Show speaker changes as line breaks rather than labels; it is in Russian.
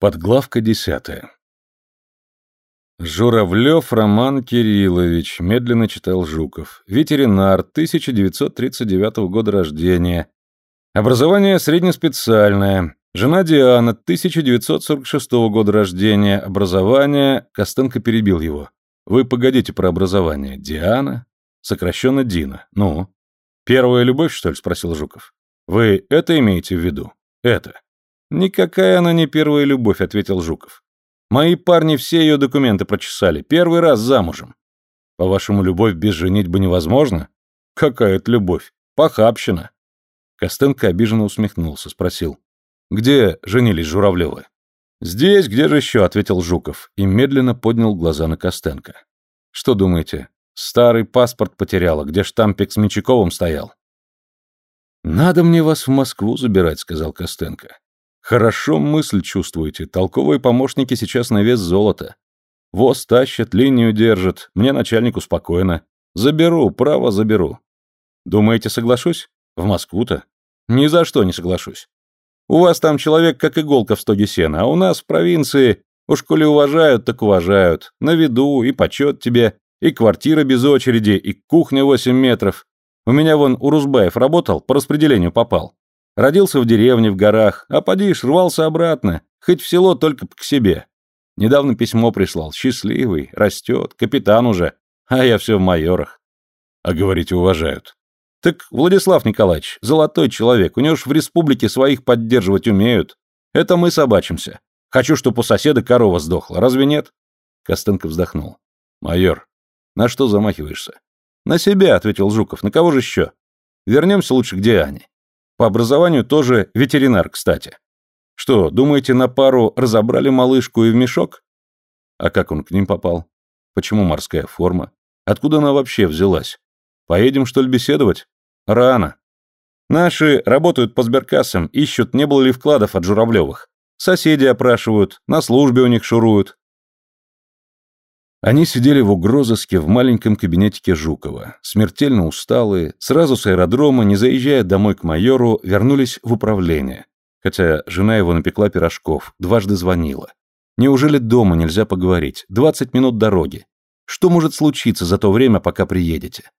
Подглавка десятая. Журавлев Роман Кириллович, медленно читал Жуков. Ветеринар, 1939 года рождения. Образование среднеспециальное. Жена Диана, 1946 года рождения. Образование... Костенко перебил его. Вы погодите про образование. Диана? Сокращенно Дина. Ну? Первая любовь, что ли? Спросил Жуков. Вы это имеете в виду? Это. «Никакая она не первая любовь», — ответил Жуков. «Мои парни все ее документы прочесали. Первый раз замужем». «По-вашему, любовь без женитьбы невозможна?» «Какая это любовь? Похабщина». Костенко обиженно усмехнулся, спросил. «Где женились Журавлевы?» «Здесь, где же еще?» — ответил Жуков и медленно поднял глаза на Костенко. «Что думаете, старый паспорт потеряла, где штампик с Мичаковым стоял?» «Надо мне вас в Москву забирать», — сказал Костенко. Хорошо мысль чувствуете. Толковые помощники сейчас на вес золота. Воз тащат, линию держат. Мне начальнику спокойно. Заберу, право заберу. Думаете, соглашусь? В Москву-то? Ни за что не соглашусь. У вас там человек как иголка в стоге сена, а у нас в провинции уж коли уважают, так уважают. На виду, и почет тебе, и квартира без очереди, и кухня 8 метров. У меня вон Урузбаев работал, по распределению попал. Родился в деревне в горах, а подишь, рвался обратно, хоть в село только к себе. Недавно письмо прислал, счастливый, растет, капитан уже, а я все в майорах. А говорите, уважают. Так Владислав Николаевич, золотой человек, у него ж в республике своих поддерживать умеют. Это мы собачимся. Хочу, чтобы у соседа корова сдохла, разве нет? Костенко вздохнул. Майор, на что замахиваешься? На себя, ответил Жуков, на кого же еще? Вернемся лучше к Диане. По образованию тоже ветеринар, кстати. Что, думаете, на пару разобрали малышку и в мешок? А как он к ним попал? Почему морская форма? Откуда она вообще взялась? Поедем, что ли, беседовать? Рано. Наши работают по сберкассам, ищут, не было ли вкладов от Журавлевых. Соседи опрашивают, на службе у них шуруют. Они сидели в угрозыске в маленьком кабинетике Жукова, смертельно усталые, сразу с аэродрома, не заезжая домой к майору, вернулись в управление. Хотя жена его напекла пирожков, дважды звонила. Неужели дома нельзя поговорить? Двадцать минут дороги. Что может случиться за то время, пока приедете?